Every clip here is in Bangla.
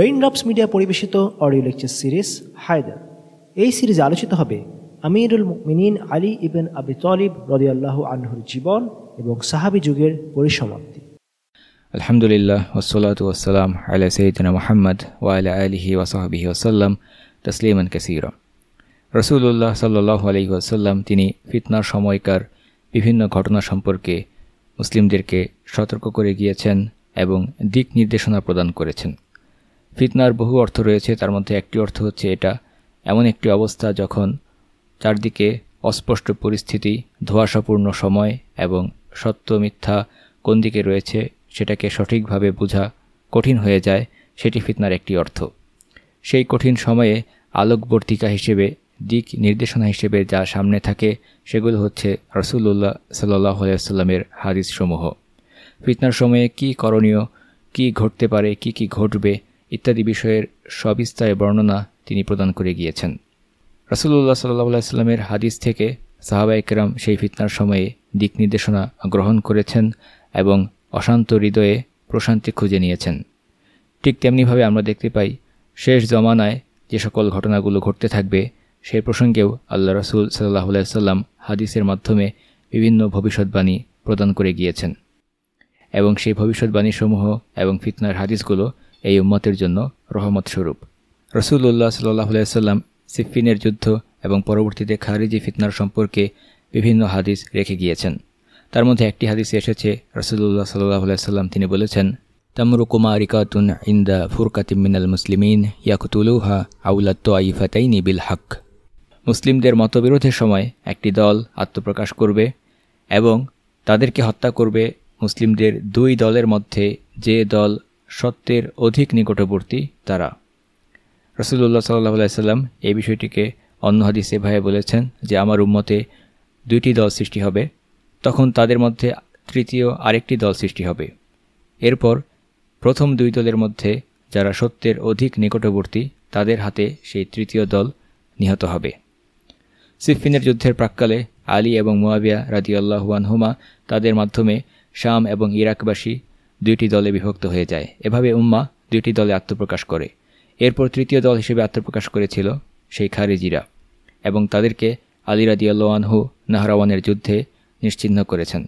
রেইনড্রপস মিডিয়া পরিবেশিত অডিও লেকচার সিরিজ হায়দার এই সিরিজে আলোচিত হবে আমিরুল মিনিন আলী ইবেন আবি তলিব রদিয়াল্লাহ আনহুর জীবন এবং সাহাবি যুগের পরিসমাপ্তি। আলহামদুলিল্লাহ ওসলাত ওসালাম আলা সঈদিনা মোহাম্মদ ওয়ালা আলহি ওসাহাবিহি ওসাল্লাম তসলিমান কাসির। রসুল্লাহ সাল্লাহ আলহি ওসাল্লাম তিনি ফিতনার সময়কার বিভিন্ন ঘটনা সম্পর্কে মুসলিমদেরকে সতর্ক করে গিয়েছেন এবং দিক নির্দেশনা প্রদান করেছেন। ফিতনার বহু অর্থ রয়েছে, তার মধ্যে একটি অর্থ হচ্ছে এটা। এমন একটি অবস্থা যখন চারদিকে অস্পষ্ট পরিস্থিতি, ধোয়াশাপূর্ণ সময় এবং সত্য মিথ্যা কোন দিকে রয়েছে সেটাকে সঠিকভাবে বোঝা কঠিন হয়ে যায়, সেটি ফিতনার একটি অর্থ। সেই কঠিন সময়ে আলোকবর্তিকা হিসেবে, দিক নির্দেশনা হিসেবে যা সামনে থাকে, সেগুলো হচ্ছে রসুল্লাহ সাল্লাহ আলাইসাল্লামের হাদিসসমূহ। ফিতনার সময়ে কি করণীয়, কি ঘটতে পারে, কি কি ঘটবে ইত্যাদি বিষয়ের সবিস্তারে বর্ণনা তিনি প্রদান করে গিয়েছেন। রসুল্লাহ সাল্লাহ আলাইস্লামের হাদিস থেকে সাহাবা একরাম সেই ফিতনার সময়ে দিক নির্দেশনা গ্রহণ করেছেন এবং অশান্ত হৃদয়ে প্রশান্তি খুঁজে নিয়েছেন। ঠিক তেমনিভাবে আমরা দেখতে পাই, শেষ জমানায় যে সকল ঘটনাগুলো ঘটতে থাকবে সেই প্রসঙ্গেও আল্লাহ রসুল সাল্লাহ সাল্লাম হাদিসের মাধ্যমে বিভিন্ন ভবিষ্যৎবাণী প্রদান করে গিয়েছেন। এবং সেই ভবিষ্যৎবাণীসমূহ এবং ফিতনার হাদিসগুলো এই উম্মতের জন্য রহমত স্বরূপ। রসুল্লাহ সাল্লাহ সাল্লাম সিফিনের যুদ্ধ এবং পরবর্তীতে খারিজি ফিতনার সম্পর্কে বিভিন্ন হাদিস রেখে গিয়েছেন। তার মধ্যে একটি হাদিসে এসেছে রসুল্লাহ সাল্লাহ সাল্লাম তিনি বলেছেন তামরুকুমারিকাতুন ইন্দা ফুরকাতিম মিনাল মুসলিমিন ইয়াকুতুলুহা আউলাত্ত আইফাতাইনি বিল হক মুসলিমদের মতবিরোধের সময় একটি দল আত্মপ্রকাশ করবে এবং তাদেরকে হত্যা করবে মুসলিমদের দুই দলের মধ্যে যে দল সত্যের অধিক নিকটবর্তী তারা। রসুল্লাহ সাল্লাহ সাল্লাম এই বিষয়টিকে অন্য হাদিস এভাবে বলেছেন যে, আমার উম্মতে দুইটি দল সৃষ্টি হবে, তখন তাদের মধ্যে তৃতীয় আরেকটি দল সৃষ্টি হবে। এরপর প্রথম দুই দলের মধ্যে যারা সত্যের অধিক নিকটবর্তী, তাদের হাতে সেই তৃতীয় দল নিহত হবে। সিফিনের যুদ্ধের প্রাককালে আলী এবং মুয়াবিয়া রাজিউল্লাহুয়ানহুমা তাদের মাধ্যমে শাম এবং ইরাকবাসী দুইটি দলে বিভক্ত হয়ে যায়। এভাবে উম্মা দুইটি দলে আত্মপ্রকাশ করে। এরপর তৃতীয় দল হিসেবে আত্মপ্রকাশ করেছিল সেই খারিজিরা এবং তাদেরকে আলী রাদিয়াল্লাহু নাহরাওয়ানের যুদ্ধে নিশ্চিহ্ন করেছেন।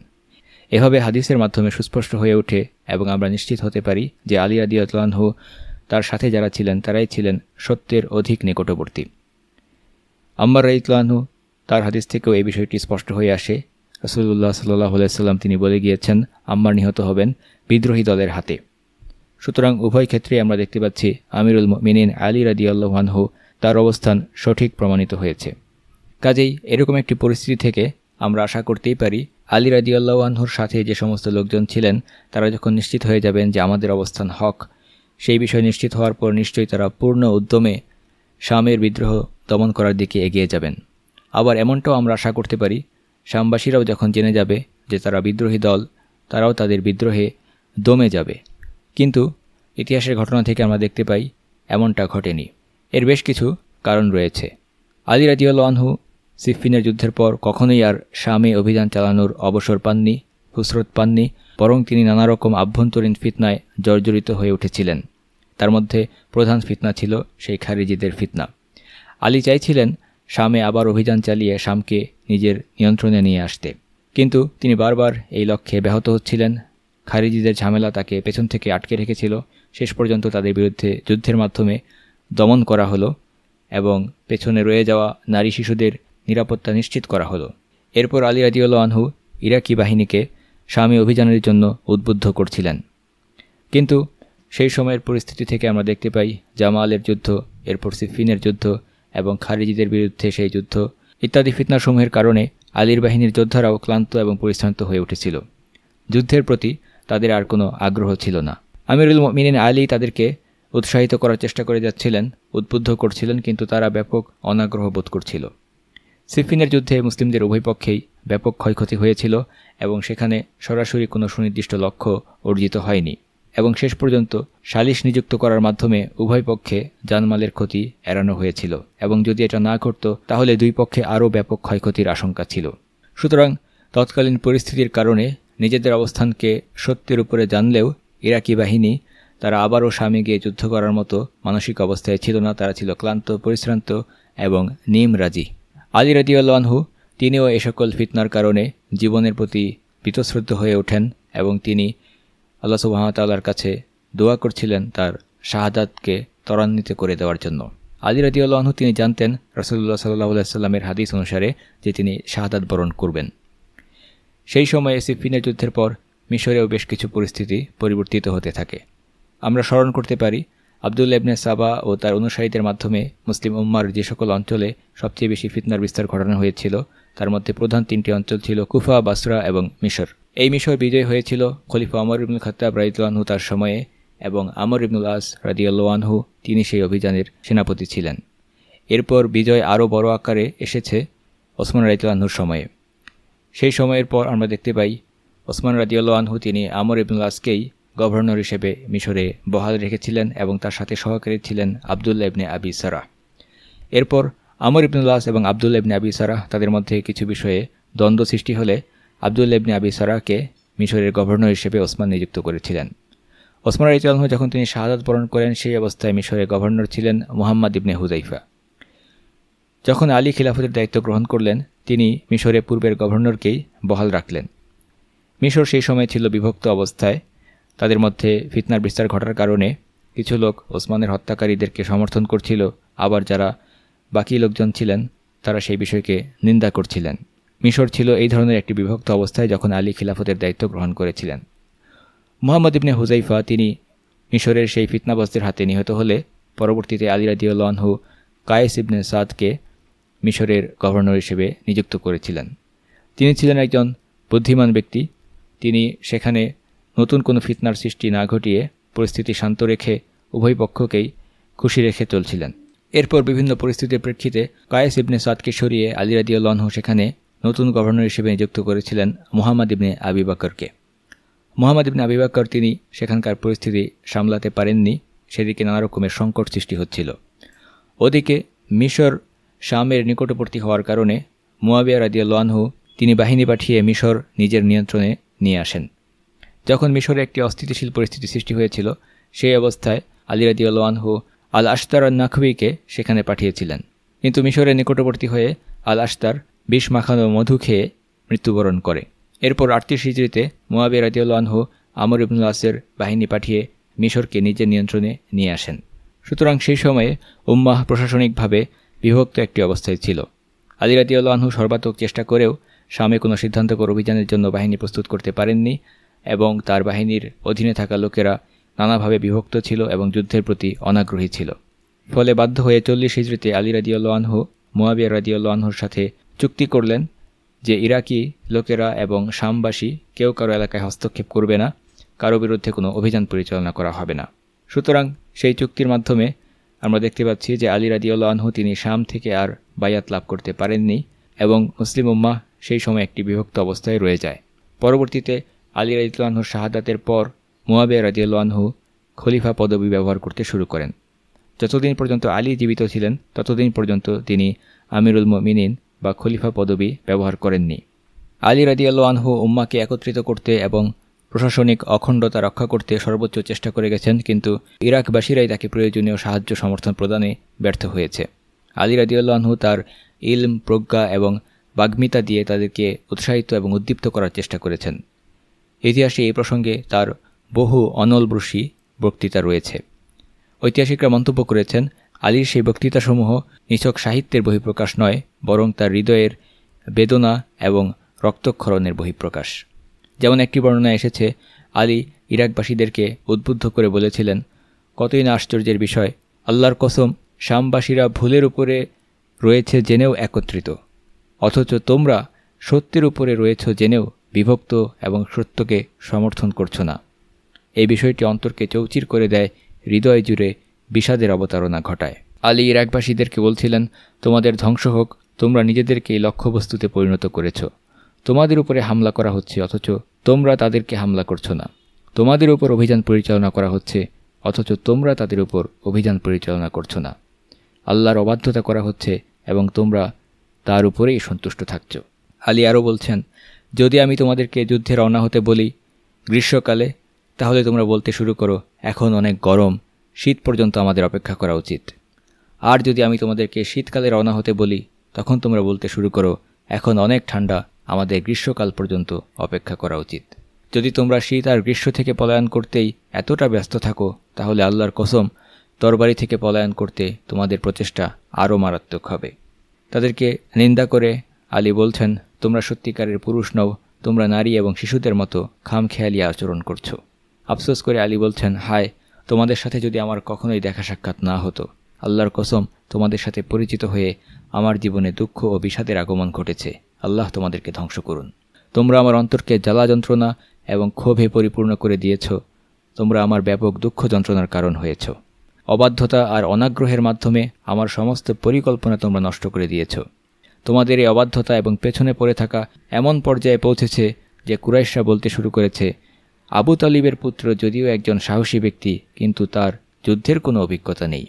এভাবে হাদিসের মাধ্যমে সুস্পষ্ট হয়ে ওঠে এবং আমরা নিশ্চিত হতে পারি যে আলী রাদিয়াল্লাহু তার সাথে যারা ছিলেন, তারাই ছিলেন সত্যের অধিক নিকটবর্তী। আম্মার রাইতলানহু তার হাদিস থেকেও এই বিষয়টি স্পষ্ট হয়ে আসে রসুল্লাহ সাল্লাহ সাল্লাম তিনি বলে গিয়েছেন আম্মার নিহত হবেন বিদ্রোহী দলের হাতে। সুতরাং উভয় ক্ষেত্রে আমরা দেখতে পাচ্ছি আমিরুল মিনিন আলী রাদি আল্লাহানহু তার অবস্থান সঠিক প্রমাণিত হয়েছে। কাজেই এরকম একটি পরিস্থিতি থেকে আমরা আশা করতেই পারি, আলী রাদি আল্লাহানহুর সাথে যে সমস্ত লোকজন ছিলেন, তারা যখন নিশ্চিত হয়ে যাবেন যে আমাদের অবস্থান হক, সেই বিষয় নিশ্চিত হওয়ার পর নিশ্চয়ই তারা পূর্ণ উদ্যমে শামের বিদ্রোহ দমন করার দিকে এগিয়ে যাবেন। আবার এমনটাও আমরা আশা করতে পারি শামবাসীরাও যখন জেনে যাবে যে তারা বিদ্রোহী দল, তারাও তাদের বিদ্রোহে দমে যাবে। কিন্তু ইতিহাসের ঘটনা থেকে আমরা দেখতে পাই, এমনটা ঘটেনি। এর বেশ কিছু কারণ রয়েছে। আলী রাজিউল আনহু সিফিনের যুদ্ধের পর কখনোই আর শামে অভিযান চালানোর অবসর পাননি হুসরত পাননি, বরং তিনি নানা রকম আভ্যন্তরীণ ফিতনায় জর্জরিত হয়ে উঠেছিলেন। তার মধ্যে প্রধান ফিতনা ছিল সেই খারিজিদের ফিতনা। আলী চাইছিলেন শামে আবার অভিযান চালিয়ে শামকে নিজের নিয়ন্ত্রণে নিয়ে আসতে। কিন্তু তিনি বারবার এই লক্ষ্যে ব্যাহত হচ্ছিলেন। খারিজিদের ঝামেলা তাকে পেছন থেকে আটকে রেখেছিল। শেষ পর্যন্ত তাদের বিরুদ্ধে যুদ্ধের মাধ্যমে দমন করা হলো এবং পেছনে রয়ে যাওয়া নারী শিশুদের নিরাপত্তা নিশ্চিত করা হলো। এরপর আলী রাজিউল আনহু ইরাকি বাহিনীকে স্বামী অভিযানের জন্য উদ্বুদ্ধ করছিলেন। কিন্তু সেই সময়ের পরিস্থিতি থেকে আমরা দেখতে পাই জামালের যুদ্ধ, এরপর সিফিনের যুদ্ধ এবং খারিজিদের বিরুদ্ধে সেই যুদ্ধ ইত্যাদি ফিতনাসমূহের কারণে আলীর বাহিনীর যোদ্ধারাও ক্লান্ত এবং পরিশ্রান্ত হয়ে উঠেছিল। যুদ্ধের প্রতি তাদের আর কোনো আগ্রহ ছিল না। আমিরুল মিনিন আলী তাদেরকে উৎসাহিত করার চেষ্টা করে যাচ্ছিলেন, উদ্বুদ্ধ করছিলেন, কিন্তু তারা ব্যাপক অনাগ্রহ বোধ করছিল। সিফিনের যুদ্ধে মুসলিমদের উভয় পক্ষেই ব্যাপক ক্ষয়ক্ষতি হয়েছিল এবং সেখানে সরাসরি কোনো সুনির্দিষ্ট লক্ষ্য অর্জিত হয়নি। এবং শেষ পর্যন্ত সালিশ নিযুক্ত করার মাধ্যমে উভয় পক্ষে জানমালের ক্ষতি এড়ানো হয়েছিল এবং যদি এটা না ঘটত তাহলে দুই পক্ষে আরও ব্যাপক ক্ষয়ক্ষতির আশঙ্কা ছিল। সুতরাং তৎকালীন পরিস্থিতির কারণে নিজেদের অবস্থানকে সত্যের উপরে জানলেও ইরাকি বাহিনী, তারা আবারও স্বামী গিয়ে যুদ্ধ করার মতো মানসিক অবস্থায় ছিল না, তারা ছিল ক্লান্ত, পরিশ্রান্ত এবং নিম রাজি। আলী রাজিউল্লাহু তিনিও এ সকল ফিতনার কারণে জীবনের প্রতি বীতশ্রদ্ধ হয়ে ওঠেন এবং তিনি আল্লাহ সুবাহতাল্লার কাছে দোয়া করছিলেন তার শাহাদাতকে ত্বরান্বিত করে দেওয়ার জন্য। আলী রাজিউল্লাহু তিনি জানতেন রসুল্লাহ সাল্লাহ সাল্লামের হাদিস অনুসারে যে তিনি শাহাদাত বরণ করবেন। সেই সময়ে সিফিনের যুদ্ধের পর মিশরেও বেশ কিছু পরিস্থিতি পরিবর্তিত হতে থাকে। আমরা স্মরণ করতে পারি, আবদুল এবনে সাবা ও তার অনুসারীদের মাধ্যমে মুসলিম উম্মার যে সকল অঞ্চলে সবচেয়ে বেশি ফিতনার বিস্তার ঘটানো হয়েছিল তার মধ্যে প্রধান তিনটি অঞ্চল ছিল কুফা, বাসরা এবং মিশর। এই মিশর বিজয় হয়েছিল খলিফা আমর ইবনুল খত্তাব রাইতুল্লাহু তার সময়ে এবং আমর ইবনুল আস রাদিউল্লাহু তিনি সেই অভিযানের সেনাপতি ছিলেন। এরপর বিজয় আরও বড় আকারে এসেছে ওসমান রাইতুল্লাহুর সময়ে। সেই সময়ের পর আমরা দেখতে পাই ওসমান রাদিউল্লাহু তিনি আমর ইবনুল আসকেই গভর্নর হিসেবে মিশরে বহাল রেখেছিলেন এবং তার সাথে সহকারী ছিলেন আবদুল্লা ইবনে আবি সারাহ। এরপর আমর ইবনুল্লাস এবং আবদুল্লা ইবনে আবি সারাহ তাদের মধ্যে কিছু বিষয়ে দ্বন্দ্ব সৃষ্টি হলে আবদুল ইবনে আবি সারাহকে মিশরের গভর্নর হিসেবে ওসমান নিযুক্ত করেছিলেন। ওসমান রাইতালহ যখন তিনি শাহাদাত বরণ করেন, সেই অবস্থায় মিশরের গভর্নর ছিলেন মোহাম্মদ ইবনে হুজাইফা যখন আলী খিলাফতের দায়িত্ব গ্রহণ করলেন, তিনি মিশরে পূর্বের গভর্নরকেই বহাল রাখলেন। মিশর সেই সময় ছিল বিভক্ত অবস্থায়। তাদের মধ্যে ফিতনার বিস্তার ঘটার কারণে কিছু লোক ওসমানের হত্যাকারীদেরকে সমর্থন করছিল, আবার যারা বাকি লোকজন ছিলেন, তারা সেই বিষয়কে নিন্দা করছিলেন। মিশর ছিল এই ধরনের একটি বিভক্ত অবস্থায় যখন আলী খিলাফতের দায়িত্ব গ্রহণ করেছিলেন। মোহাম্মদ ইবনে হুজাইফা তিনি মিশরের সেই ফিতনাবস্তের হাতে নিহত হলে পরবর্তীতে আলী রাদিউল্লাহু কায়েস ইবনে সাদকে মিশরের গভর্নর হিসেবে নিযুক্ত করেছিলেন। তিনি ছিলেন একজন বুদ্ধিমান ব্যক্তি। তিনি সেখানে নতুন কোনো ফিতনার সৃষ্টি না ঘটিয়ে পরিস্থিতি শান্ত রেখে উভয় পক্ষকেই খুশি রেখে চলছিলেন। এরপর বিভিন্ন পরিস্থিতির প্রেক্ষিতে কায়েস ইবনে সাদকে সরিয়ে আলী রাদিউল্লাহু সেখানে নতুন গভর্নর হিসেবে নিযুক্ত করেছিলেন মোহাম্মদ ইবনে আবি বাকরকে। মোহাম্মদ ইবনে আবি বাকর তিনি সেখানকার পরিস্থিতি সামলাতে পারেননি, সেদিকে নানা রকমের সংকট সৃষ্টি হচ্ছিল। ওদিকে মিশর শামের নিকটবর্তী হওয়ার কারণে মুয়াবিয়া রাদিয়াল্লাহু তিনি বাহিনী পাঠিয়ে মিশর নিজের নিয়ন্ত্রণে নিয়ে আসেন। যখন মিশরে একটি অস্থিতিশীল পরিস্থিতি সৃষ্টি হয়েছিল, সেই অবস্থায় আলী রাদিউল্লাহু আল আশতার নাকবিকে সেখানে পাঠিয়েছিলেন। কিন্তু মিশরের নিকটবর্তী হয়ে আল আশতার বিষ মাখানো মধু খেয়ে মৃত্যুবরণ করে। এরপর আটত্রিশ হিজড়িতে মোয়াবিয়া রাদিউল্লাহু আমর ইবনুল আসের বাহিনী পাঠিয়ে মিশরকে নিজের নিয়ন্ত্রণে নিয়ে আসেন। সুতরাং সেই সময়ে উম্মাহ প্রশাসনিকভাবে বিভক্ত একটি অবস্থায় ছিল। আলী রাদিউল্লাহু সর্বাত্মক চেষ্টা করেও স্বামী কোনো সিদ্ধান্তকর অভিযানের জন্য বাহিনী প্রস্তুত করতে পারেননি এবং তার বাহিনীর অধীনে থাকা লোকেরা নানাভাবে বিভক্ত ছিল এবং যুদ্ধের প্রতি অনাগ্রহী ছিল। ফলে বাধ্য হয়ে চল্লিশ হিজড়িতে আলী রাদিউল্লাহু মোয়াবিয়া রাদিউল্লাহর সাথে চুক্তি করলেন যে ইরাকি লোকেরা এবং শামবাসী কেউ কারও এলাকায় হস্তক্ষেপ করবে না, কারও বিরুদ্ধে কোনো অভিযান পরিচালনা করা হবে না। সুতরাং সেই চুক্তির মাধ্যমে আমরা দেখতে পাচ্ছি যে আলী রাদিউল্লাহু তিনি শাম থেকে আর বায়াত লাভ করতে পারেননি এবং মুসলিম উম্মা সেই সময় একটি বিভক্ত অবস্থায় রয়ে যায়। পরবর্তীতে আলী রাজিউল্লাহর শাহাদাতের পর মোয়াবিয়া রাজিউল্লাহু খলিফা পদবি ব্যবহার করতে শুরু করেন। যতদিন পর্যন্ত আলী জীবিত ছিলেন, ততদিন পর্যন্ত তিনি আমিরুল মিনিন বা খলিফা পদবি ব্যবহার করেননি। আলী রাজিয়াল্লাহু উম্মাকে একত্রিত করতে এবং প্রশাসনিক অখণ্ডতা রক্ষা করতে সর্বোচ্চ চেষ্টা করে গেছেন, কিন্তু ইরাকবাসীরাই তাকে প্রয়োজনীয় সাহায্য সমর্থন প্রদানে ব্যর্থ হয়েছে। আলী রাজিউল্লাহু তার ইলম, প্রজ্ঞা এবং বাগ্মিতা দিয়ে তাদেরকে উৎসাহিত এবং উদ্দীপ্ত করার চেষ্টা করেছেন। ইতিহাসে এই প্রসঙ্গে তার বহু অনলব্রুষী বক্তৃতা রয়েছে। ঐতিহাসিকরা মন্তব্য করেছেন, আলীর সেই বক্তৃতাসমূহ নিছক সাহিত্যের বহিঃপ্রকাশ নয়, বরং তার হৃদয়ের বেদনা এবং রক্তক্ষরণের বহিঃপ্রকাশ। যেমন একটি বর্ণনা এসেছে, আলী ইরাকবাসীদেরকে উদ্বুদ্ধ করে বলেছিলেন, কতই না আশ্চর্যের বিষয়, আল্লাহর কসম, শামবাসীরা ভুলের উপরে রয়েছে জেনেও একত্রিত। অথচ তোমরা সত্যের উপরে রয়েছ জেনেও বিভক্ত এবং সত্যকে সমর্থন করছ না। এই বিষয়টি অন্তরকে চৌচির করে দেয়, হৃদয় জুড়ে বিষাদের অবতারণা ঘটায়। আলী ইরাকবাসীদেরকে বলছিলেন, তোমাদের ধ্বংস হোক, তোমরা নিজেদেরকে এই লক্ষ্যবস্তুতে পরিণত করেছ। তোমাদের উপরে হামলা করা হচ্ছে, অথচ তোমরা তাদেরকে হামলা করছ না। তোমাদের উপর অভিযান পরিচালনা করা হচ্ছে, অথচ তোমরা তাদের উপর অভিযান পরিচালনা করছ না। আল্লাহর অবাধ্যতা করা হচ্ছে এবং তোমরা তার উপরেই সন্তুষ্ট থাকছ। আলী আরও বলছেন, যদি আমি তোমাদেরকে যুদ্ধে রওনা হতে বলি, গ্রীষ্মকালে তাহলে তোমরা বলতে শুরু করো, এখন অনেক গরম, শীত পর্যন্ত আমাদের অপেক্ষা করা উচিত। আর যদি আমি তোমাদেরকে শীতকালে রওনা হতে বলি, তখন তোমরা বলতে শুরু করো, এখন অনেক ঠান্ডা, আমাদের গ্রীষ্মকাল পর্যন্ত অপেক্ষা করা উচিত। যদি তোমরা শীত আর গ্রীষ্ম থেকে পলায়ন করতেই এতটা ব্যস্ত থাকো, তাহলে আল্লাহর কসম, তরবারি থেকে পলায়ন করতে তোমাদের প্রচেষ্টা আরও মারাত্মক হবে। তাদেরকে নিন্দা করে আলী বলছেন, তোমরা সত্যিকারের পুরুষ নও, তোমরা নারী এবং শিশুদের মতো খামখেয়ালি আচরণ করছ। আফসোস করে আলী বলছেন, হায়, তোমাদের সাথে যদি আমার কখনোই দেখা সাক্ষাৎ না হতো, আল্লাহর কসম, তোমাদের সাথে পরিচিত হয়ে আমার জীবনে দুঃখ ও বিষাদের আগমন ঘটেছে। আল্লাহ তোমাদেরকে ধ্বংস করুন। তোমরা আমার অন্তরকে জ্বালা যন্ত্রণা এবং ক্ষোভে পরিপূর্ণ করে দিয়েছ। তোমরা আমার ব্যাপক দুঃখ যন্ত্রণার কারণ হয়েছ। অবাধ্যতা আর অনাগ্রহের মাধ্যমে আমার সমস্ত পরিকল্পনা তোমরা নষ্ট করে দিয়েছ। তোমাদের এই অবাধ্যতা এবং পেছনে পড়ে থাকা এমন পর্যায়ে পৌঁছেছে যে কুরাইশরা বলতে শুরু করেছে আবু তালিবের পুত্র যদিও একজন সাহসী ব্যক্তি, কিন্তু তার যুদ্ধের কোনো অভিজ্ঞতা নেই।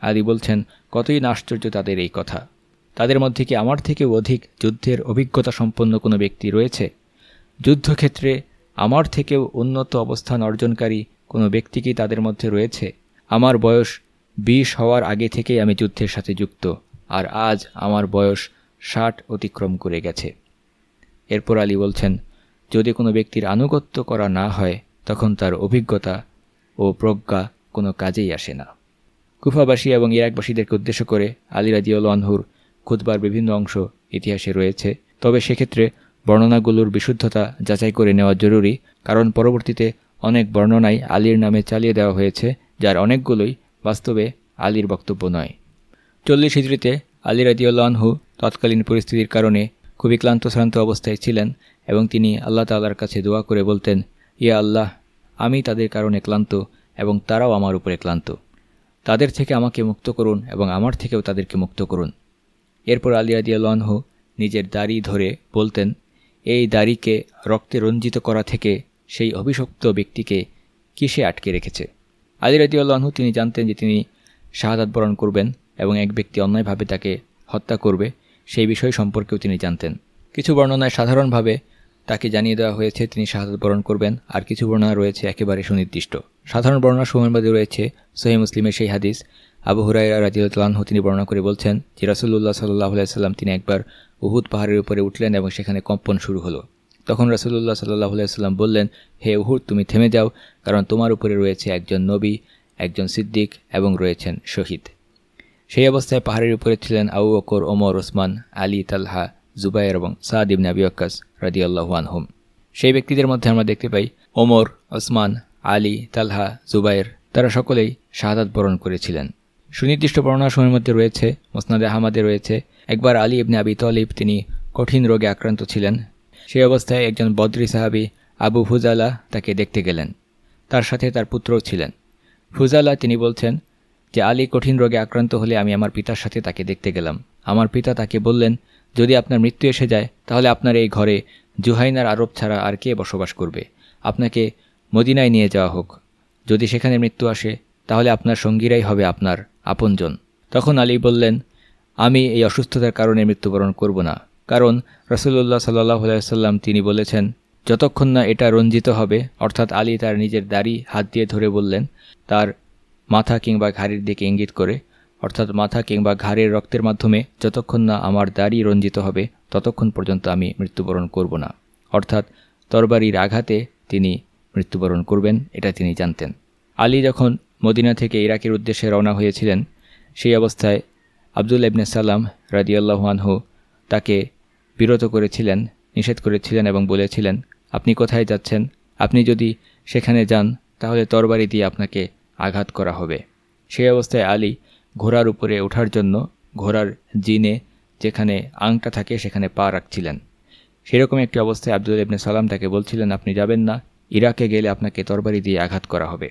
আদি বলছেন, কতই না আশ্চর্য তাদের এই কথা। তাদের মধ্যে কি আমার থেকেও অধিক যুদ্ধের অভিজ্ঞতা সম্পন্ন কোনো ব্যক্তি রয়েছে? যুদ্ধক্ষেত্রে আমার থেকেও উন্নত অবস্থান অর্জনকারী কোনো ব্যক্তি কি তাদের মধ্যে রয়েছে? আমার বয়স বিশ হওয়ার আগে থেকেই আমি যুদ্ধের সাথে যুক্ত, আর আজ আমার বয়স ষাট অতিক্রম করে গেছে। এরপর আলী বলছেন যদি কোনো ব্যক্তির আনুগত্য করা না হয়, তখন তার অভিজ্ঞতা ও প্রজ্ঞা কোনো কাজেই আসে না। কুফাবাসী এবং ইরাকবাসীদেরকে উদ্দেশ্য করে আলী রাজিউল আনহুর খুদবার বিভিন্ন অংশ ইতিহাসে রয়েছে। তবে সেক্ষেত্রে বর্ণনাগুলোর বিশুদ্ধতা যাচাই করে নেওয়া জরুরি, কারণ পরবর্তীতে অনেক বর্ণনাই আলীর নামে চালিয়ে দেওয়া হয়েছে, যার অনেকগুলোই বাস্তবে আলীর বক্তব্য নয়। চল্লিশ হিজড়িতে আলী রাজিউল্লাহু তৎকালীন পরিস্থিতির কারণে খুবই ক্লান্ত, শ্রান্ত অবস্থায় ছিলেন এবং তিনি আল্লাহ তাল্লার কাছে দোয়া করে বলতেন ইয়া আল্লাহ, আমি তাদের কারণে ক্লান্ত এবং তারাও আমার উপরে ক্লান্ত। তাদের থেকে আমাকে মুক্ত করুন এবং আমার থেকেও তাদেরকে মুক্ত করুন। এরপর আলী রাজিয়ালহু নিজের দাড়ি ধরে বলতেন, এই দাড়িকে রক্তে রঞ্জিত করা থেকে সেই অভিশপ্ত ব্যক্তিকে কিসে আটকে রেখেছে? আলী রাজিউল্লাহু তিনি জানতেন যে তিনি শাহাদাত বরণ করবেন এবং এক ব্যক্তি অন্যায়ভাবে তাকে হত্যা করবে। সেই বিষয় সম্পর্কেও তিনি জানতেন। কিছু বর্ণনায় সাধারণভাবে তাকে জানিয়ে দেওয়া হয়েছে, তিনি শাহাদ বরণ করবেন, আর কিছু বর্ণনা রয়েছে একেবারে সুনির্দিষ্ট। সাধারণ বর্ণনা মধ্যে রয়েছে সহি মুসলিমের সেই হাদিস। আবু হুরাইরা রাজিউল্লাহ তিনি বর্ণনা করে বলছেন যে রাসুল্লাহ সাল্লাহ সাল্লাম তিনি একবার উহুদ পাহাড়ের উপরে উঠলেন এবং সেখানে কম্পন শুরু হলো। তখন রাসুল্লাহ সাল্লাহ সাল্লাম বললেন, হে উহুদ, তুমি থেমে যাও, কারণ তোমার উপরে রয়েছে একজন নবী, একজন সিদ্দিক এবং রয়েছেন শহীদ। সেই অবস্থায় পাহাড়ের উপরে ছিলেন আউ অকর ওমর, ওসমান, আলী, তালহা, জুবাইর এবং সাদ ইবনে আবি আক্কাস রাদিয়াল্লাহুয়ানহুম সেই ব্যক্তিদের মধ্যে আমরা দেখতে পাই ওমর, ওসমান, আলী, তালহা, জুবাইর, তারা সকলেই শাহাদাত বরণ করেছিলেন। সুনির্দিষ্ট সময়ের মধ্যে রয়েছে, মোসনাদে আহমাদে রয়েছে, একবার আলী ইবনে আবি তলিব তিনি কঠিন রোগে আক্রান্ত ছিলেন। সেই অবস্থায় একজন বদ্রী সাহাবি আবু ফুজালা তাকে দেখতে গেলেন। তার সাথে তার পুত্রও ছিলেন। ফুজালা তিনি বলছেন যে আলী কঠিন রোগে আক্রান্ত হলে আমি আমার পিতার সাথে তাকে দেখতে গেলাম। আমার পিতা তাকে বললেন, যদি আপনার মৃত্যু এসে যায়, তাহলে আপনার এই ঘরে জুহাইনার আরব ছাড়া আর কে বসবাস করবে? আপনাকে মদিনায় নিয়ে যাওয়া হোক। যদি সেখানে মৃত্যু আসে, তাহলে আপনার সঙ্গীরাই হবে আপনার আপনজন। তখন আলী বললেন, আমি এই অসুস্থতার কারণে মৃত্যুবরণ করব না। কারণ রসুল্লাহ সাল্লাহ সাল্লাম তিনি বলেছেন, যতক্ষণ না এটা রঞ্জিত হবে, অর্থাৎ আলী তার নিজের দাড়ি হাত দিয়ে ধরে বললেন, তার মাথা কিংবা ঘাড়ির দিকে ইঙ্গিত করে, অর্থাৎ মাথা কিংবা ঘাড়ের রক্তের মাধ্যমে যতক্ষণ না আমার দাড়ি রঞ্জিত হবে, ততক্ষণ পর্যন্ত আমি মৃত্যুবরণ করব না। অর্থাৎ তরবারির আঘাতে তিনি মৃত্যুবরণ করবেন, এটা তিনি জানতেন। আলী যখন মদিনা থেকে ইরাকের উদ্দেশ্যে রওনা হয়েছিলেন, সেই অবস্থায় আবদুল ইবনে সাল্লাম রাদিয়াল্লাহুয়ানহু তাকে বিরত করেছিলেন, নিষেধ করেছিলেন এবং বলেছিলেন, আপনি কোথায় যাচ্ছেন? আপনি যদি সেখানে যান, তাহলে তরবারি দিয়ে আপনাকে আঘাত করা হবে। সেই অবস্থায় আলী ঘোড়ার উপরে ওঠার জন্য ঘোড়ার জিনে যেখানে আংটা থাকে সেখানে পা রাখছিলেন। সেরকম একটি অবস্থায় আব্দুল ইবনে সালাম তাকে বলছিলেন, আপনি যাবেন না, ইরাকে গেলে আপনাকে তরবারি দিয়ে আঘাত করা হবে।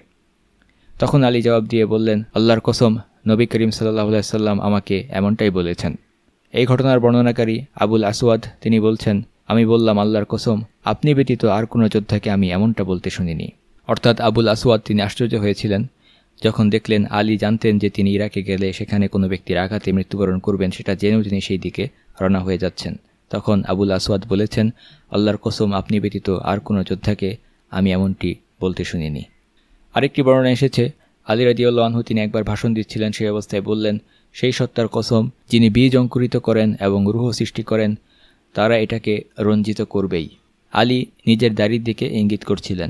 তখন আলী জবাব দিয়ে বললেন, আল্লাহর কসম, নবী করিম সাল্লাহ সাল্লাম আমাকে এমনটাই বলেছেন। এই ঘটনার বর্ণনাকারী আবুল আসওয়াদ, তিনি বলছেন, আমি বললাম, আল্লাহর কসম, আপনি ব্যতীত আর কোনো যোদ্ধাকে আমি এমনটা বলতে শুনিনি। অর্থাৎ আবুল আসওয়াদ, তিনি আশ্চর্য হয়েছিলেন। যখন দেখলেন আলী জানতেন যে তিনি ইরাকে গেলে সেখানে কোনো ব্যক্তির আঘাতে মৃত্যুবরণ করবেন, সেটা জেনেও তিনি সেই দিকে রওনা হয়ে যাচ্ছেন। তখন আবুল আসওয়াদ বলেছেন, আল্লাহর কসম, আপনি ব্যতীত আর কোনো যোদ্ধাকে আমি এমনটি বলতে শুনিনি। আরেকটি বর্ণনা এসেছে, আলী রাজিউল্লাহু তিনি একবার ভাষণ দিচ্ছিলেন সেই অবস্থায় বললেন, সেই সত্তার কসম, যিনি বীজ অঙ্কুরিত করেন এবং রুহ সৃষ্টি করেন, তারা এটাকে রঞ্জিত করবেই। আলী নিজের দাড়ির দিকে ইঙ্গিত করছিলেন।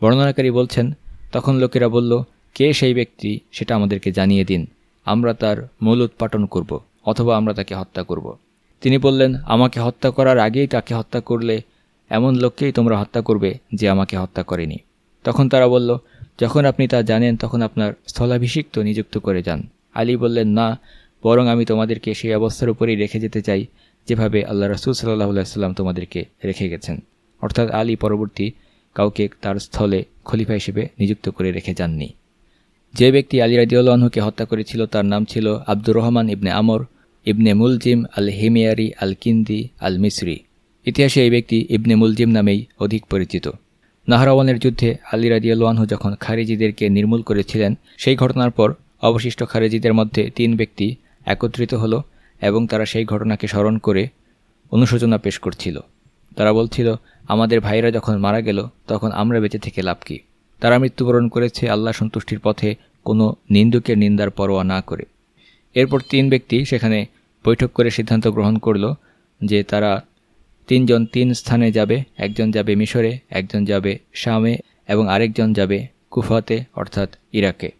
বর্ণনাকারী বলছেন, তখন লোকেরা বলল কে সেই ব্যক্তি সেটা আমাদেরকে জানিয়ে দিন। আমরা তার মূল উৎপাটন করব, অথবা আমরা তাকে হত্যা করব। তিনি বললেন, আমাকে হত্যা করার আগেই তাকে হত্যা করলে এমন লোককেই তোমরা হত্যা করবে যে আমাকে হত্যা করেনি। তখন তারা বলল, যখন আপনি তা জানেন, তখন আপনার স্থলাভিষিক্ত নিযুক্ত করে যান। আলী বললেন, না, বরং আমি তোমাদেরকে সেই অবস্থার উপরেই রেখে যেতে চাই, যেভাবে আল্লাহ রসুল সাল্লাহ সাল্লাম তোমাদেরকে রেখে গেছেন। অর্থাৎ আলী পরবর্তী কাউকে তার স্থলে খলিফা হিসেবে নিযুক্ত করে রেখে যাননি। যে ব্যক্তি আলী রাজিউল্লাহকে হত্যা করেছিল, তার নাম ছিল আব্দুর রহমান ইবনে আমর, ইবনে মুলজিম আল হিমিয়ারি আল কিন্দি আল মিসরি ইতিহাসে এই ব্যক্তি ইবনে মুলজিম নামেই অধিক পরিচিত। নাহরাওয়ানের যুদ্ধে আলী রাজিউল্লাহু যখন খারিজিদেরকে নির্মূল করেছিলেন, সেই ঘটনার পর অবশিষ্ট খারেজিদের মধ্যে তিন ব্যক্তি একত্রিত হলো এবং তারা সেই ঘটনাকে স্মরণ করে অনুশোচনা পেশ করছিল। তারা বলছিল, আমাদের ভাইরা যখন মারা গেল, তখন আমরা বেঁচে থেকে লাভ কি? তারা মৃত্যুবরণ করেছে আল্লাহ সন্তুষ্টির পথে কোনো নিন্দুকের নিন্দার পরোয়া না করে। এরপর তিন ব্যক্তি সেখানে বৈঠক করে সিদ্ধান্ত গ্রহণ করল যে তারা তিনজন তিন স্থানে যাবে, একজন যাবে মিশরে, একজন যাবে শামে এবং আরেকজন যাবে কুফাতে, অর্থাৎ ইরাকে।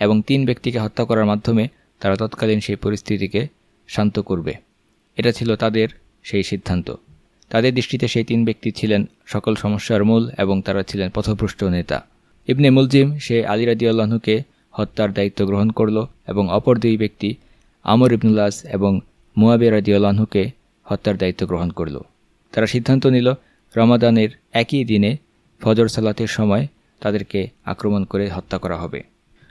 এবং তিন ব্যক্তিকে হত্যা করার মাধ্যমে তারা তৎকালীন সেই পরিস্থিতিকে শান্ত করবে। এটা ছিল তাদের সেই সিদ্ধান্ত। তাদের দৃষ্টিতে সেই তিন ব্যক্তি ছিলেন সকল সমস্যার মূল এবং তারা ছিলেন পথভ্রষ্ট নেতা। ইবনে মুলজিম, সে আলী রাদিউল্লাহনুকে হত্যার দায়িত্ব গ্রহণ করল এবং অপর দুই ব্যক্তি আমর ইবনুল্লাস এবং মুয়াবিয়া রাদিউল্লাহনুকে হত্যার দায়িত্ব গ্রহণ করল। তারা সিদ্ধান্ত নিল, রমাদানের একই দিনে ফজর সালাতের সময় তাদেরকে আক্রমণ করে হত্যা করা হবে।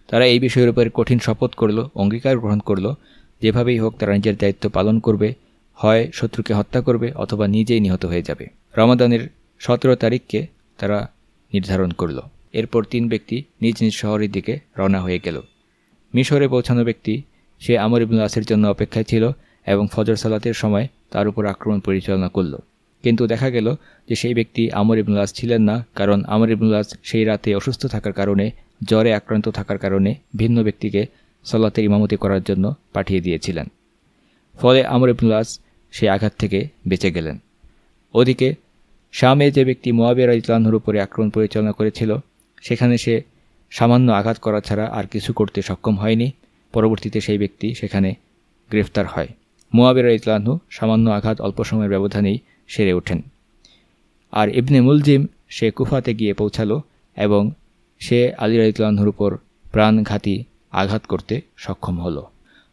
তারা এই বিষয়ের উপর কঠিন শপথ করল, অঙ্গীকার গ্রহণ করল। যেভাবেই হোক, তারা নিজের দায়িত্ব পালন করবে। হয় শত্রুকে হত্যা করবে অথবা নিজেই নিহত হয়ে যাবে। রমাদানের সতেরো তারিখকে তারা নির্ধারণ করল। এরপর তিন ব্যক্তি নিজ নিজ শহরের দিকে রওনা হয়ে গেল। মিশরে পৌঁছানো ব্যক্তি, সে আমর ইবুল আসের জন্য অপেক্ষায় ছিল এবং ফজর সালাতের সময় তার উপর আক্রমণ পরিচালনা করল। কিন্তু দেখা গেল যে সেই ব্যক্তি আমর ইবনুল আস ছিলেন না, কারণ আমর ইবনুল আস সেই রাতে অসুস্থ থাকার কারণে, জ্বরে আক্রান্ত থাকার কারণে ভিন্ন ব্যক্তিকে সলাতের ইমামতি করার জন্য পাঠিয়ে দিয়েছিলেন। ফলে আমর ইবনুল্লাস সেই আঘাত থেকে বেঁচে গেলেন। ওদিকে শামে যে ব্যক্তি মোয়াবিয়া ইতলানহুর উপরে আক্রমণ পরিচালনা করেছিল, সেখানে সে সামান্য আঘাত করা ছাড়া আর কিছু করতে সক্ষম হয়নি। পরবর্তীতে সেই ব্যক্তি সেখানে গ্রেফতার হয়। মোয়াবিরা ইতলানহু সামান্য আঘাত অল্প সময়ের ব্যবধানেই সেরে ওঠেন। আর ইবনে মুলজিম সে কুফাতে গিয়ে পৌঁছালো এবং সে আলী রাইতলানহুর উপর প্রাণঘাতী আঘাত করতে সক্ষম হলো।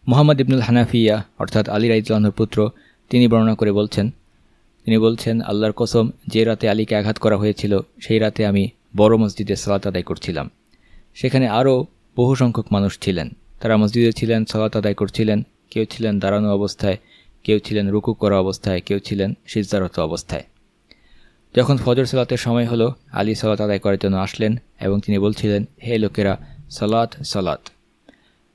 মোহাম্মদ ইবনুল হানাফিয়া, অর্থাৎ আলী রাইতলানহুর পুত্র তিনি বর্ণনা করে বলছেন, তিনি বলছেন, আল্লাহর কসম, যে রাতে আলীকে আঘাত করা হয়েছিল, সেই রাতে আমি বড় মসজিদে সালাত আদায় করছিলাম। সেখানে আরও বহু সংখ্যক মানুষ ছিলেন। তারা মসজিদে ছিলেন, সালাত আদায় করছিলেন, কেউ ছিলেন দাঁড়ানো অবস্থায়, কেউ ছিলেন রুকু করা অবস্থায়, কেউ ছিলেন সিজদারত অবস্থায়। যখন ফজর সালাতের সময় হলো, আলী সালাত আদায় করার জন্য আসলেন এবং তিনি বলছিলেন, হে লোকেরা, সালাত সালাত।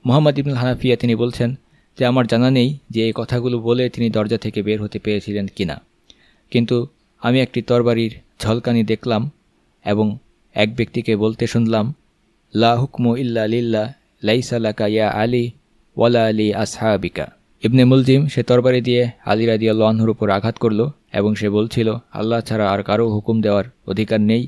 মোহাম্মদ ইবনুল হানাফিয়া তিনি বলছেন যে আমার জানা নেই যে এই কথাগুলো বলে তিনি দরজা থেকে বের হতে পেরেছিলেন কিনা। কিন্তু আমি একটি তরবারির ঝলকানি দেখলাম এবং এক ব্যক্তিকে বলতে শুনলাম, লা হুকমু ইল্লা লিল্লা লাইসালাকা ইয়া আলী ওয়ালা আলী আসহাবিকা। ইবনে মুলজিম সে তরবারি দিয়ে আলী রাদি আল্লাহর উপর আঘাত করল এবং সে বলছিল, আল্লাহ ছাড়া আর কারও হুকুম দেওয়ার অধিকার নেই।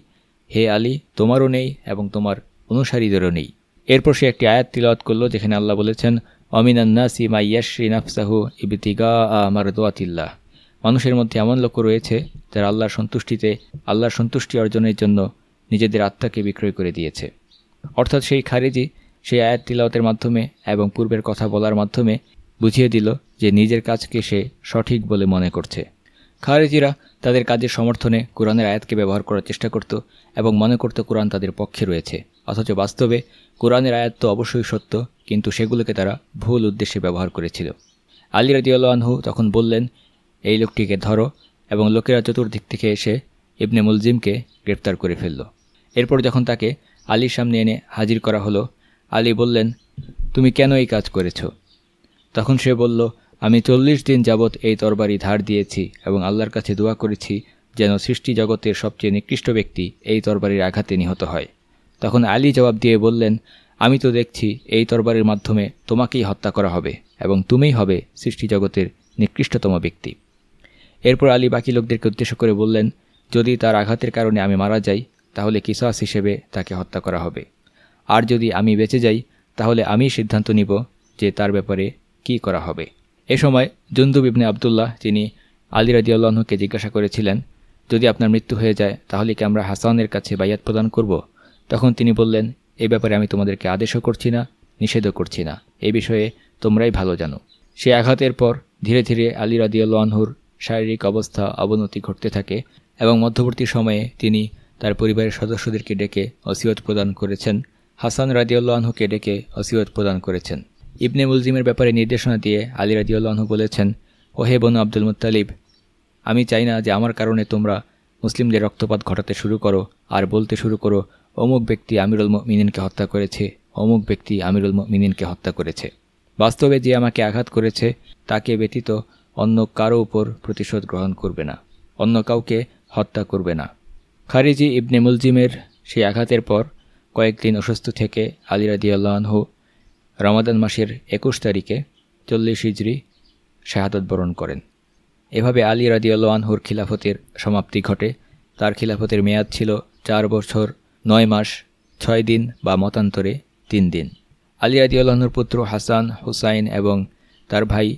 হে আলী, তোমারও নেই এবং তোমার অনুসারীদেরও নেই। এরপর সে একটি আয়াত তিলত করল, যেখানে আল্লাহ বলেছেন অমিনান্নাসি মা ইয়াশ্রী নাফসাহু আমার দোয়াতিল্লাহ মানুষের মধ্যে এমন লোক রয়েছে, যারা আল্লাহর সন্তুষ্টিতে, আল্লাহর সন্তুষ্টি অর্জনের জন্য নিজেদের আত্মাকে বিক্রয় করে দিয়েছে। অর্থাৎ সেই খারেজি, সেই আয়াত তিলাওয়াতের মাধ্যমে এবং পূর্বের কথা বলার মাধ্যমে বুঝিয়ে দিল যে নিজের কাজকে সে সঠিক বলে মনে করছে। খারেজিরা তাদের কাজের সমর্থনে কোরআনের আয়াতকে ব্যবহার করার চেষ্টা করত এবং মনে করত কোরআন তাদের পক্ষে রয়েছে। অথচ বাস্তবে কোরআনের আয়াত তো অবশ্যই সত্য কিন্তু সেগুলোকে তারা ভুল উদ্দেশ্যে ব্যবহার করেছিল। আলী আনহু তখন বললেন, এই লোকটিকে ধরো। এবং লোকেরা চতুর্দিক থেকে এসে ইবনে মুলজিমকে গ্রেপ্তার করে ফেলল। এরপর যখন তাকে আলীর সামনে এনে হাজির করা হলো, আলী বললেন, তুমি কেন এই কাজ করেছ? তখন সে বলল, আমি চল্লিশ দিন যাবৎ এই তরবারি ধার দিয়েছি এবং আল্লাহর কাছে দোয়া করেছি যেন সৃষ্টি জগতের সবচেয়ে নিকৃষ্ট ব্যক্তি এই তরবারির আঘাতে নিহত হয়। তখন আলী জবাব দিয়ে বললেন আমি তো দেখছি এই তরবারির মাধ্যমে তোমাকেই হত্যা করা হবে এবং তুমিই হবে সৃষ্টি জগতের নিকৃষ্টতম ব্যক্তি। এরপর আলী বাকি লোকদেরকে উদ্দেশ্য করে বললেন, যদি তার আঘাতের কারণে আমি মারা যাই, তাহলে কিসাস হিসেবে তাকে হত্যা করা হবে। আর যদি আমি বেঁচে যাই, তাহলে আমি সিদ্ধান্ত নিব যে তার ব্যাপারে কি করা হবে। এ সময় জুন্দুব ইবনে আবদুল্লাহ, যিনি আলী রাজিউল্লাহকে জিজ্ঞাসা করেছিলেন, যদি আপনার মৃত্যু হয়ে যায়, তাহলে কি আমরা হাসানের কাছে বাইয়াত প্রদান করব? তখন তিনি বললেন এই ব্যাপারে আমি তোমাদেরকে আদেশও করছি না, নিষেধও করছি না। এ বিষয়ে তোমরাই ভালো জানো। সে আঘাতের পর ধীরে ধীরে আলী রাদিউল্লাহর শারীরিক অবস্থা অবনতি ঘটতে থাকে এবং মধ্যবর্তী সময়ে তিনি তার পরিবারের সদস্যদেরকে ডেকে অসিয়ত প্রদান করেছেন। হাসান রাদিউল্লাহকে ডেকে অসিয়ত প্রদান করেছেন। ইবনে মুলজিমের ব্যাপারে নির্দেশনা দিয়ে আলী রাদিউল্লাহু বলেছেন, ওহে বনু আব্দুল মুতালিব আমি চাই না যে আমার কারণে তোমরা মুসলিমদের রক্তপাত ঘটাতে শুরু করো আর বলতে শুরু করো অমুক ব্যক্তি আমিরুল মিনিনকে হত্যা করেছে, অমুক ব্যক্তি আমিরুল মিনিনকে হত্যা করেছে। বাস্তবে যে আমাকে আঘাত করেছে, তাকে ব্যতীত অন্য কারও উপর প্রতিশোধ গ্রহণ করবে না, অন্য কাউকে হত্যা করবে না। খারিজি ইবনে মুলজিমের সেই আঘাতের পর কয়েকদিন অসুস্থ থেকে আলিরাদি আল্লাহু রমাদান মাসের একুশ তারিখে চল্লিশ হিজড়ি শাহাদত বরণ করেন। এভাবে আলী রাদিউল্লাহর খিলাফতের সমাপ্তি ঘটে। তার খিলাফতের মেয়াদ ছিল চার বছর নয় মাস, ছয় দিন বা মতান্তরে তিন দিন। আলী রাদিউল্লাহর পুত্র হাসান, হুসাইন এবং তার ভাই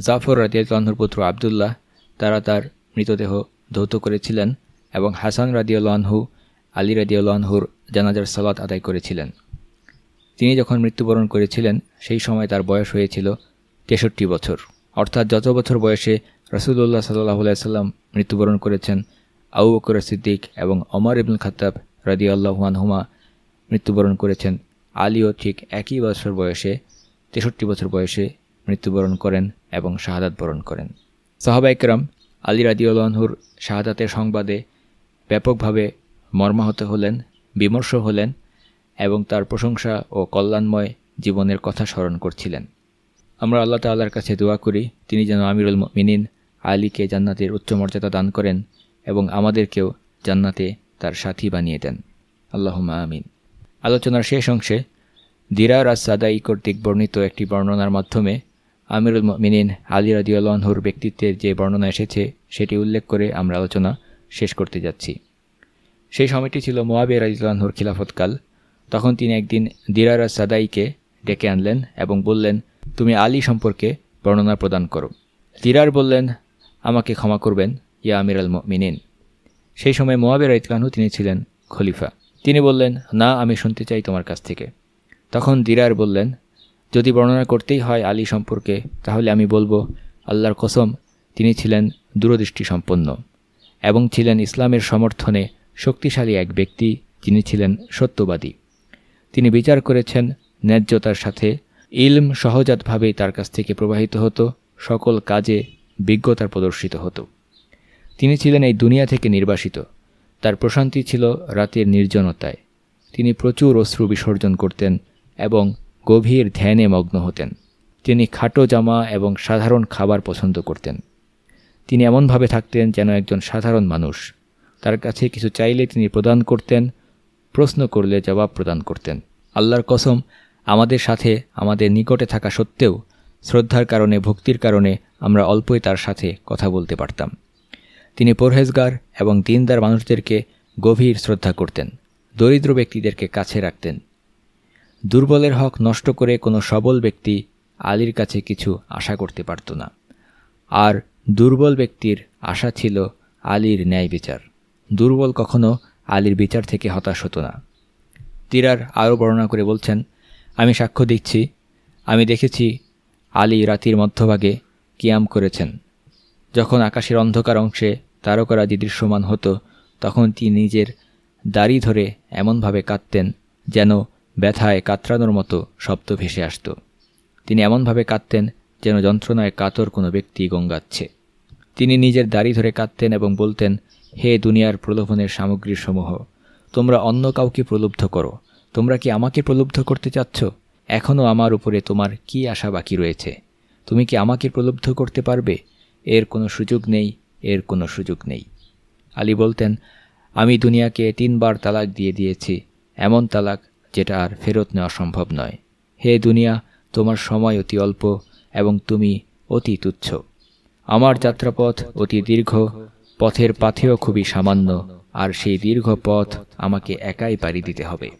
জাফর রাদিউল্লাহর পুত্র আবদুল্লাহ, তারা তার মৃতদেহ ধৌত করেছিলেন এবং হাসান রাদিউল্লাহু আলী রাদিউল্লাহর জানাজার সালাত আদায় করেছিলেন। তিনি যখন মৃত্যুবরণ করেছিলেন, সেই সময় তার বয়স হয়েছিল তেষট্টি বছর। অর্থাৎ যত বছর বয়সে রসুল্লাহ সাল্লাহ সাল্লাম মৃত্যুবরণ করেছেন আউ বকর সিদ্দিক এবং অমর ইবুল খাতাব রাদি আল্লাহানহুমা মৃত্যুবরণ করেছেন। আলীও ঠিক একই বছর বয়সে, তেষট্টি বছর বয়সে মৃত্যুবরণ করেন এবং শাহাদাত বরণ করেন। সাহাবাইকরাম আলী রাদিউল্লাহর শাহাদাতের সংবাদে ব্যাপকভাবে মর্মাহত হলেন, বিমর্ষ হলেন এবং তার প্রশংসা ও কল্যাণময় জীবনের কথা স্মরণ করছিলেন। আমরা আল্লাহ তাল্লার কাছে দোয়া করি, তিনি যেন আমিরুল মিনিন আলীকে জান্নাতের উচ্চ মর্যাদা দান করেন এবং আমাদেরকেও জান্নাতে তার সাথী বানিয়ে দেন। আল্লাহমা আমিন। আলোচনার শেষ অংশে, দিরার আর সাদাই কর্তৃক বর্ণিত একটি বর্ণনার মাধ্যমে আমিরুল মিনিন আলী রাদিউল্লাহর ব্যক্তিত্বের যে বর্ণনা এসেছে, সেটি উল্লেখ করে আমরা আলোচনা শেষ করতে যাচ্ছি। সেই সময়টি ছিল মোয়াবে রাজিউল্লাহর খিলাফতকাল। তখন তিনি একদিন দিরার আর সাদাইকে ডেকে আনলেন এবং বললেন, তুমি আলী সম্পর্কে বর্ণনা প্রদান করো। দিরার বললেন, আমাকে ক্ষমা করবেন, ইয়া আমির আল মিনিন সেই সময় মোয়াবের ইতলানহু তিনি ছিলেন খলিফা। তিনি বললেন, না, আমি শুনতে চাই তোমার কাছ থেকে। তখন দিরার বললেন, যদি বর্ণনা করতেই হয় আলী সম্পর্কে, তাহলে আমি বলব, আল্লাহর কসম, তিনি ছিলেন দূরদৃষ্টি সম্পন্ন এবং ছিলেন ইসলামের সমর্থনে শক্তিশালী এক ব্যক্তি, যিনি ছিলেন সত্যবাদী। তিনি বিচার করেছেন ন্যায্যতার সাথে, ইলম সহজাতভাবেই তার কাছ থেকে প্রবাহিত হতো, সকল কাজে বিজ্ঞতার প্রদর্শিত হতো। তিনি ছিলেন এই দুনিয়া থেকে নির্বাসিত। তার প্রশান্তি ছিল রাতের নির্জনতায়। তিনি প্রচুর অশ্রু বিসর্জন করতেন এবং গভীর ধ্যানে মগ্ন হতেন। তিনি খাটো জামা এবং সাধারণ খাবার পছন্দ করতেন। তিনি এমনভাবে থাকতেন যেন একজন সাধারণ মানুষ। তার কাছে কিছু চাইলে তিনি প্রদান করতেন, প্রশ্ন করলে জবাব প্রদান করতেন। আল্লাহর কসম, আমাদের সাথে, আমাদের নিকটে থাকা সত্ত্বেও শ্রদ্ধার কারণে, ভক্তির কারণে আমরা অল্পই তার সাথে কথা বলতে পারতাম। তিনি পরহেজগার এবং দিনদার মানুষদেরকে গভীর শ্রদ্ধা করতেন, দরিদ্র ব্যক্তিদেরকে কাছে রাখতেন। দুর্বলের হক নষ্ট করে কোনো সবল ব্যক্তি আলীর কাছে কিছু আশা করতে পারত না। আর দুর্বল ব্যক্তির আশা ছিল আলীর ন্যায় বিচার। দুর্বল কখনো আলীর বিচার থেকে হতাশ হতো না। তিরার আরও বর্ণনা করে বলছেন, আমি সাক্ষ্য দিচ্ছি, আমি দেখেছি আলী রাতির মধ্যভাগে কিয়াম করেছেন। যখন আকাশের অন্ধকার অংশে তারকারাজি দৃশ্যমান হতো, তখন তিনি নিজের দাড়ি ধরে এমনভাবে কাঁদতেন যেন ব্যথায় কাতরানোর মতো শব্দ ভেসে আসত। তিনি এমনভাবে কাঁদতেন যেন যন্ত্রণায় কাতর কোনো ব্যক্তি গঙ্গাচ্ছে। তিনি নিজের দাড়ি ধরে কাঁদতেন এবং বলতেন, হে দুনিয়ার প্রলোভনের সামগ্রীর সমূহ তোমরা অন্য কাউকে প্রলুব্ধ করো। তোমরা কি আমাকে প্রলুব্ধ করতে চাচ্ছ? এখনও আমার উপরে তোমার কি আশা বাকি রয়েছে? তুমি কি আমাকে প্রলুব্ধ করতে পারবে? এর কোনো সুযোগ নেই, এর কোনো সুযোগ নেই। আলী বলতেন, আমি দুনিয়াকে তিনবার তালাক দিয়ে দিয়েছি, এমন তালাক যেটা আর ফেরত নেওয়া সম্ভব নয়। হে দুনিয়া, তোমার সময় অতি অল্প এবং তুমি অতি তুচ্ছ। আমার যাত্রাপথ অতি দীর্ঘ, পথের পাথেও খুবই সামান্য, আর সেই দীর্ঘ পথ আমাকে একাই পাড়ি দিতে হবে।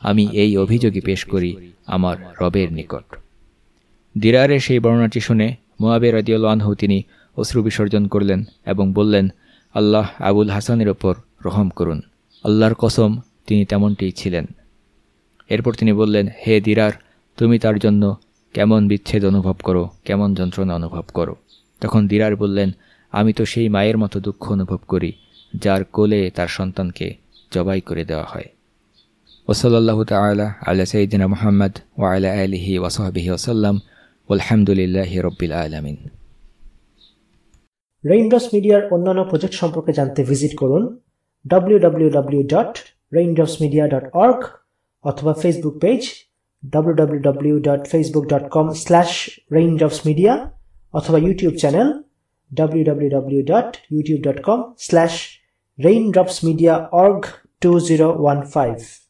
আমি এই অভিযোগই পেশ করি আমার রবের নিকট। দিরারে সেই বর্ণনাটি শুনে মোয়াবে রাজিউল্লাহু তিনি অশ্রু বিসর্জন করলেন এবং বললেন, আল্লাহ আবুল হাসানের ওপর রহম করুন। আল্লাহর কসম, তিনি তেমনটি ছিলেন। এরপর তিনি বললেন, হে দিরার, তুমি তার জন্য কেমন বিচ্ছেদ অনুভব করো, কেমন যন্ত্রণা অনুভব করো? তখন দিরার বললেন, আমি তো সেই মায়ের মতো দুঃখ অনুভব করি, যার কোলে তার সন্তানকে জবাই করে দেওয়া হয়। ওসলাল্লাহ তালা আল্লাহ সঈদিনা মোহাম্মদ ওয়ালা আলহি ওসহাবিহি ওসাল্লাম আলহামদুলিল্লাহ রব্বিল আলমিন রেইনড্রপস মিডিয়ার অন্যান্য প্রজেক্ট সম্পর্কে জানতে ভিজিট করুন www.raindropsmedia.org অথবা ফেসবুক পেজ www.facebook.com/raindropsmedia অথবা ইউটিউব চ্যানেল www.youtube.com/raindropsmediaorg2015